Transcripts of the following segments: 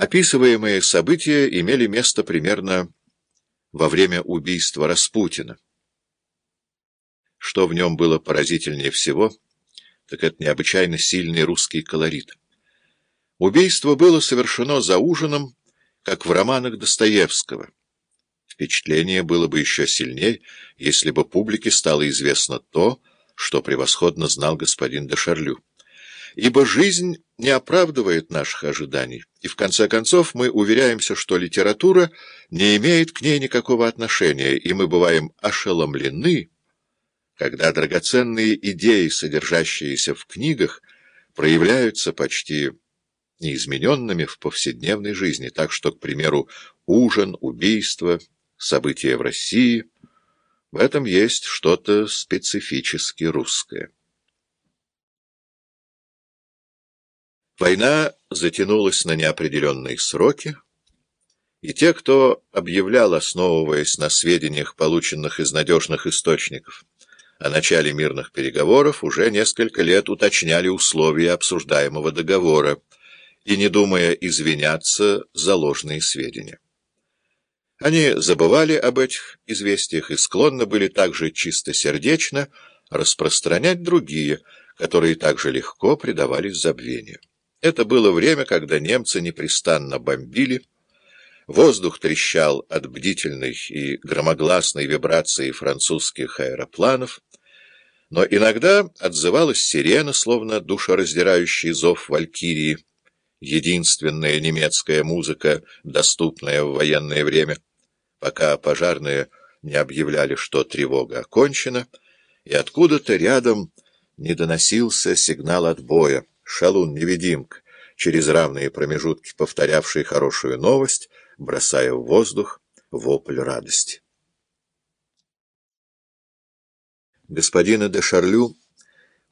Описываемые события имели место примерно во время убийства Распутина. Что в нем было поразительнее всего, так это необычайно сильный русский колорит. Убийство было совершено за ужином, как в романах Достоевского. Впечатление было бы еще сильнее, если бы публике стало известно то, что превосходно знал господин де. Ибо жизнь не оправдывает наших ожиданий, и в конце концов мы уверяемся, что литература не имеет к ней никакого отношения, и мы бываем ошеломлены, когда драгоценные идеи, содержащиеся в книгах, проявляются почти неизмененными в повседневной жизни, так что, к примеру, ужин, убийство, события в России — в этом есть что-то специфически русское. Война затянулась на неопределенные сроки, и те, кто объявлял, основываясь на сведениях, полученных из надежных источников, о начале мирных переговоров, уже несколько лет уточняли условия обсуждаемого договора и, не думая извиняться за ложные сведения. Они забывали об этих известиях и склонны были также чистосердечно распространять другие, которые также легко предавались забвению. Это было время, когда немцы непрестанно бомбили, воздух трещал от бдительной и громогласной вибрации французских аэропланов, но иногда отзывалась сирена, словно душераздирающий зов валькирии, единственная немецкая музыка, доступная в военное время. Пока пожарные не объявляли, что тревога окончена, и откуда-то рядом не доносился сигнал отбоя, шалун-невидимка, через равные промежутки повторявший хорошую новость, бросая в воздух вопль радости. Господина де Шарлю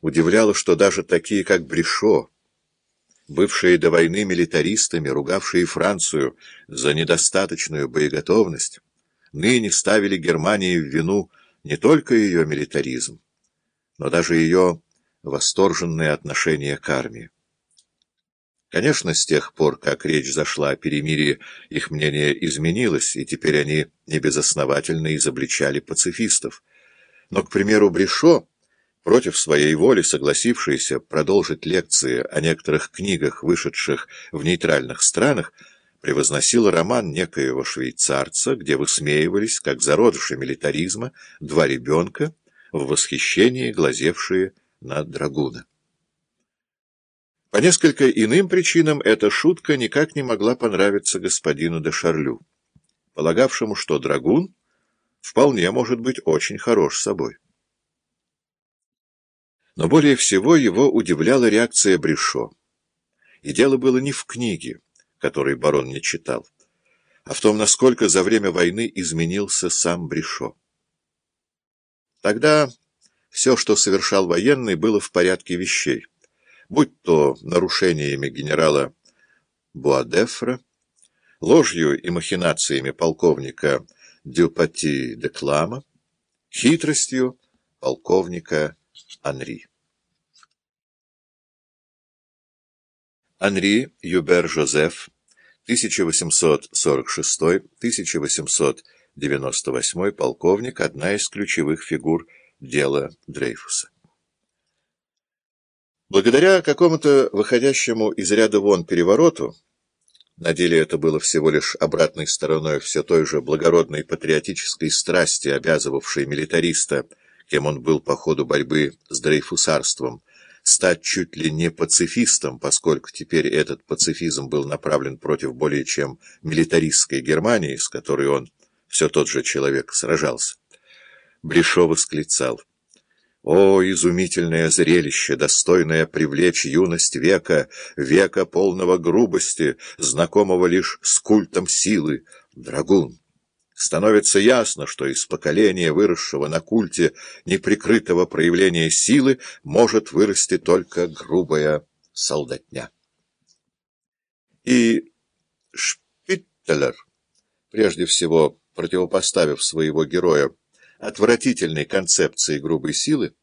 удивляло, что даже такие, как Брешо, бывшие до войны милитаристами, ругавшие Францию за недостаточную боеготовность, ныне ставили Германии в вину не только ее милитаризм, но даже ее восторженное отношение к армии. Конечно, с тех пор, как речь зашла о перемирии, их мнение изменилось, и теперь они небезосновательно изобличали пацифистов. Но, к примеру, Брешо против своей воли согласившийся продолжить лекции о некоторых книгах, вышедших в нейтральных странах, превозносил роман некоего швейцарца, где высмеивались, как зародыши милитаризма, два ребенка, в восхищении глазевшие на драгуна. По несколько иным причинам эта шутка никак не могла понравиться господину де Шарлю, полагавшему, что драгун вполне может быть очень хорош собой. Но более всего его удивляла реакция Брешо. И дело было не в книге, которой барон не читал, а в том, насколько за время войны изменился сам Брешо. Тогда все, что совершал военный, было в порядке вещей, будь то нарушениями генерала Буадефра, ложью и махинациями полковника Дюпати де Клама, хитростью полковника Анри. Анри Юбер-Жозеф, 1846-1898 полковник, одна из ключевых фигур дела Дрейфуса. Благодаря какому-то выходящему из ряда вон перевороту, на деле это было всего лишь обратной стороной все той же благородной патриотической страсти, обязывавшей милитариста, кем он был по ходу борьбы с дрейфусарством, стать чуть ли не пацифистом, поскольку теперь этот пацифизм был направлен против более чем милитаристской Германии, с которой он, все тот же человек, сражался. Брешо восклицал. О, изумительное зрелище, достойное привлечь юность века, века полного грубости, знакомого лишь с культом силы, драгун! становится ясно, что из поколения, выросшего на культе неприкрытого проявления силы, может вырасти только грубая солдатня. И Шпиттелер, прежде всего противопоставив своего героя отвратительной концепции грубой силы,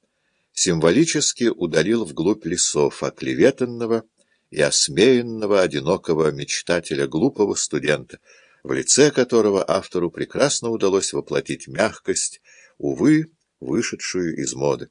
символически удалил вглубь лесов оклеветанного и осмеянного одинокого мечтателя, глупого студента, в лице которого автору прекрасно удалось воплотить мягкость, увы, вышедшую из моды.